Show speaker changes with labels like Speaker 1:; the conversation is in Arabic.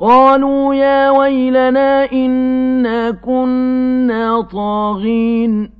Speaker 1: قالوا يا ويلنا إنا كنا طاغين.